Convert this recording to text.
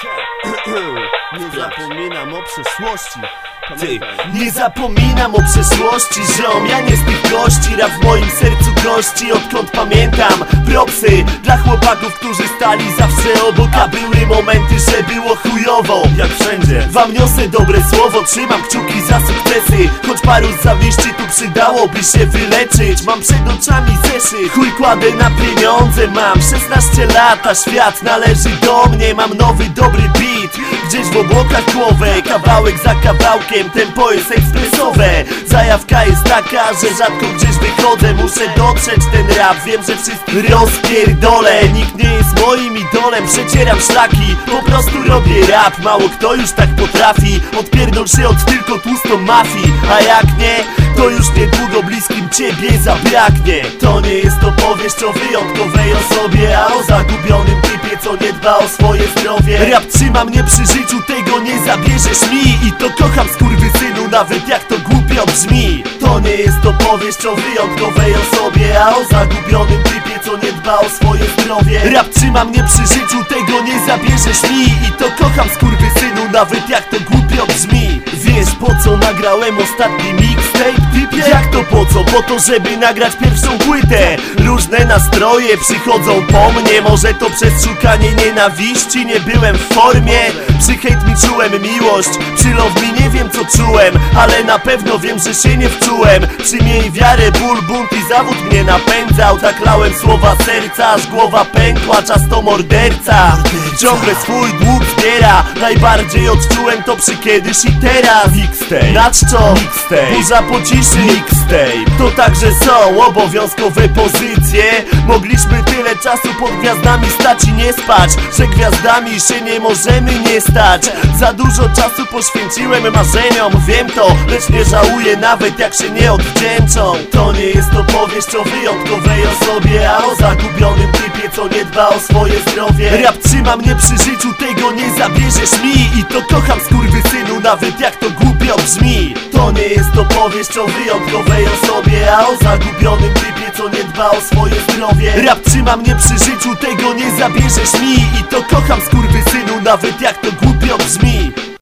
Tell. Nie zapominam o przeszłości Ty, nie zapominam o przeszłości, ziom. Ja nie z tych gości, rap w moim sercu gości Odkąd pamiętam, propsy Dla chłopaków, którzy stali zawsze obok A były momenty, że było chujowo. Jak wszędzie. Wam niosę dobre słowo, trzymam kciuki za sukcesy. Choć paru z zawiści tu przydałoby się wyleczyć. Mam przed oczami zeszyt, chuj kładę na pieniądze Mam 16 lat, a świat należy do mnie. Mam nowy dobry beat, gdzieś w obłokach głowę Kawałek za kawałkiem, tempo jest ekspresowe. Zajawka jest taka, że rzadko gdzieś wychodzę Muszę dotrzeć ten rap, wiem, że wszystkich rozpierdolę Nikt nie jest moim idolem, przecieram szlaki Po prostu robię rap, mało kto już tak potrafi Odpierdol się od tylko tłustą mafii. A jak nie, to już niedługo ciebie zabraknie. To nie jest opowieść o wyjątkowej osobie A o zagubionym typie, co nie dba o swoje zdrowie. Rap trzyma mnie przy życiu, tego nie zabierzesz mi. I to kocham skurwysynu, nawet jak to głupio brzmi. To nie jest opowieść o wyjątkowej osobie A o zagubionym typie, co nie dba o swoje zdrowie. Rap trzyma mnie przy życiu, tego nie zabierzesz mi. I to kocham skurwysynu, nawet jak to głupio Wiesz po co nagrałem ostatni mixtape, typie? Jak to po co? Po to, żeby nagrać pierwszą płytę. Różne nastroje przychodzą po mnie Może to przez szukanie nienawiści Nie byłem w formie. Przy hejt mi czułem miłość Przy love mi nie wiem co czułem Ale na pewno wiem, że się nie wczułem. Przy miej wiarę, ból, bunt i zawód mnie napędzał. Tak lałem słowa serca, aż głowa pękła Czas to morderca. Ciągle swój dług zbiera Najbardziej odczułem to przy kiedyś i teraz. Mixtape. Na czczo? Mixtape. Burza po ciszy? Mixtape. To także są obowiązkowe pozycje. Mogliśmy tyle czasu pod gwiazdami stać i nie spać Że gwiazdami się nie możemy nie stać. Za dużo czasu poświęciłem marzeniom. Wiem to, lecz nie żałuję nawet jak się nie odwdzięczą. To nie jest opowieść o wyjątkowej osobie A o zagubionym typie, co nie dba o swoje zdrowie. Rap trzyma mnie przy życiu, tego nie zabierzesz mi. I to kocham skurwysynu, nawet jak to głupio brzmi. To nie jest opowieść o wyjątkowej osobie A o zagubionym typie, co nie dba o swoje zdrowie. Rap trzyma mnie przy życiu, tego nie zabierzesz mi. I to kocham skurwysynu, nawet jak to głupio brzmi